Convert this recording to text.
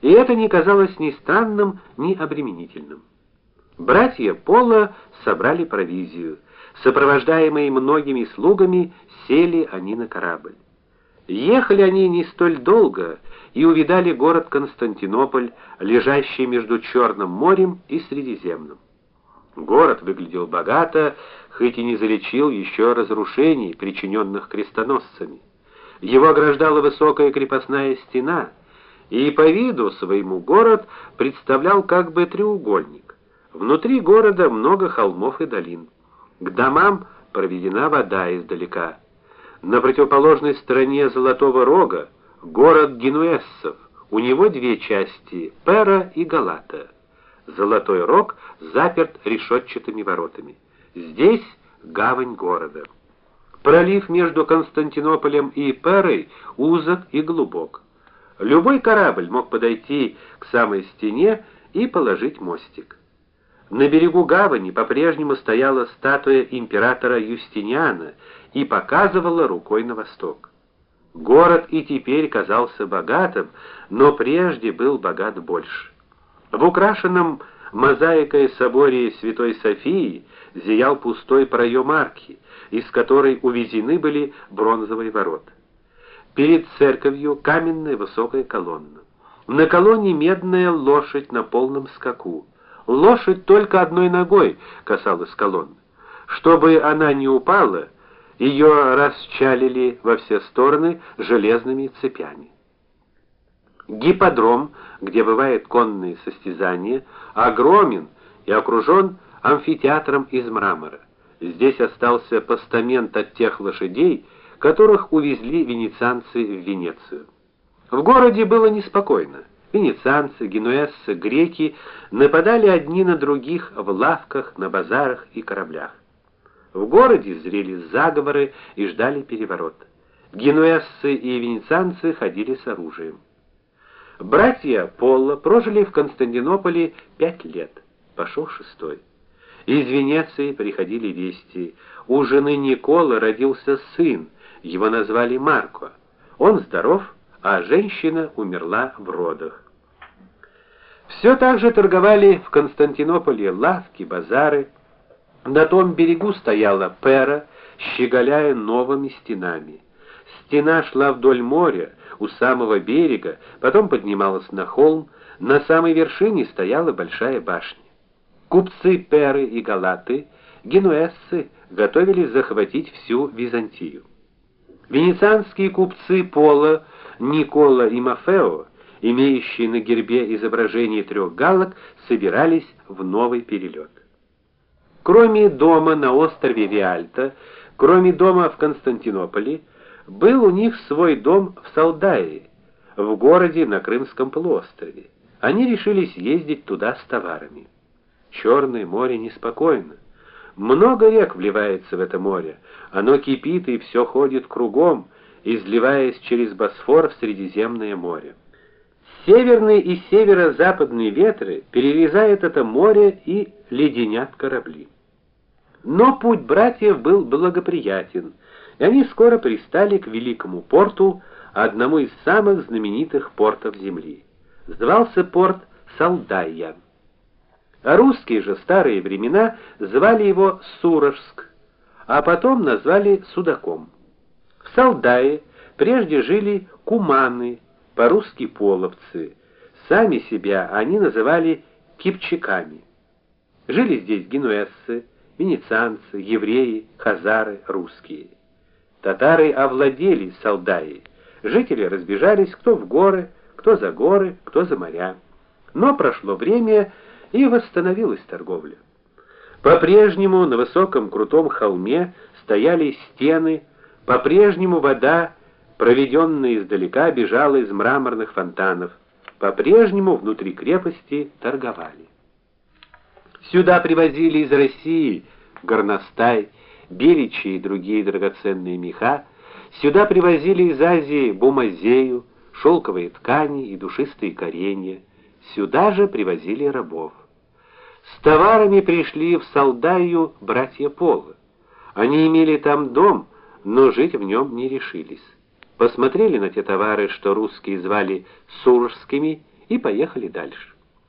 и это не казалось ни странным, ни обременительным. Братья Пола собрали провизию. Сопровождаемые многими слугами, сели они на корабль. Ехали они не столь долго и увидали город Константинополь, лежащий между Черным морем и Средиземным. Город выглядел богато, хоть и не залечил еще разрушений, причиненных крестоносцами. Его ограждала высокая крепостная стена, и по виду своему город представлял как бы треугольник. Внутри города много холмов и долин. К домам проведена вода издалека. На противоположной стороне Золотого Рога город генуэзцев. У него две части: Пера и Галата. Золотой Рог заперт решетчатыми воротами. Здесь гавань города. Пролив между Константинополем и Перой узок и глубок. Любой корабль мог подойти к самой стене и положить мостик. На берегу гавани по-прежнему стояла статуя императора Юстиниана и показывала рукой на восток. Город и теперь казался богатым, но прежде был богат больше. В украшенном мозаикой соборе Святой Софии зиял пустой проем арки, из которой увезены были бронзовые ворота. Перед церковью каменная высокая колонна. На колонне медная лошадь на полном скаку. Лошадь только одной ногой касалась колонны. Чтобы она не упала, ее расчалили во все стороны железными цепями. Гипподром, где бывают конные состязания, огромен и окружен амфитеатром из мрамора. Здесь остался постамент от тех лошадей, которых увезли венецианцы в Венецию. В городе было неспокойно. Венецианцы, генуэзцы, греки нападали одни на других в лавках, на базарах и кораблях. В городе зрели заговоры и ждали переворот. Генуэзцы и венецианцы ходили с оружием. Братья Полла прожили в Константинополе пять лет. Пошел шестой. Из Венеции приходили вести. У жены Николы родился сын, его назвали Марко. Он здоров, а женщина умерла в родах. Все так же торговали в Константинополе лавки, базары. На том берегу стояла Пера, щеголяя новыми стенами. Стена шла вдоль моря, у самого берега, потом поднималась на холм, на самой вершине стояла большая башня. Купцы Перы и Галаты, генуэзцы, готовились захватить всю Византию. Венецианские купцы Пола, Никола и Мафео, имеющие на гербе изображение трех галок, собирались в новый перелет. Кроме дома на острове Виальта, кроме дома в Константинополе, был у них свой дом в Салдае, в городе на Крымском полуострове. Они решили съездить туда с товарами. Черное море неспокойно. Много рек вливается в это море. Оно кипит и все ходит кругом, изливаясь через Босфор в Средиземное море. Северные и северо-западные ветры перерезают это море и леденят корабли. Но путь братьев был благоприятен, и они скоро пристали к великому порту, одному из самых знаменитых портов земли. Звался порт Салдайя. А русские же старые времена звали его Сурожск, а потом назвали Судаком. В Салдае прежде жили куманы, по-русски половцы. Сами себя они называли кипчаками. Жили здесь генуэзцы, венецианцы, евреи, хазары, русские. Татары овладели Салдаей. Жители разбежались кто в горы, кто за горы, кто за моря. Но прошло время, и восстановилась торговля. По-прежнему на высоком крутом холме стояли стены, по-прежнему вода, проведенная издалека, бежала из мраморных фонтанов. По-прежнему внутри крепости торговали. Сюда привозили из России горностай, беличи и другие драгоценные меха, сюда привозили из Азии бумазею, шелковые ткани и душистые коренья. Сюда же привозили рабов. С товарами пришли в Салдаю братья Пола. Они имели там дом, но жить в нем не решились. Посмотрели на те товары, что русские звали суржскими, и поехали дальше.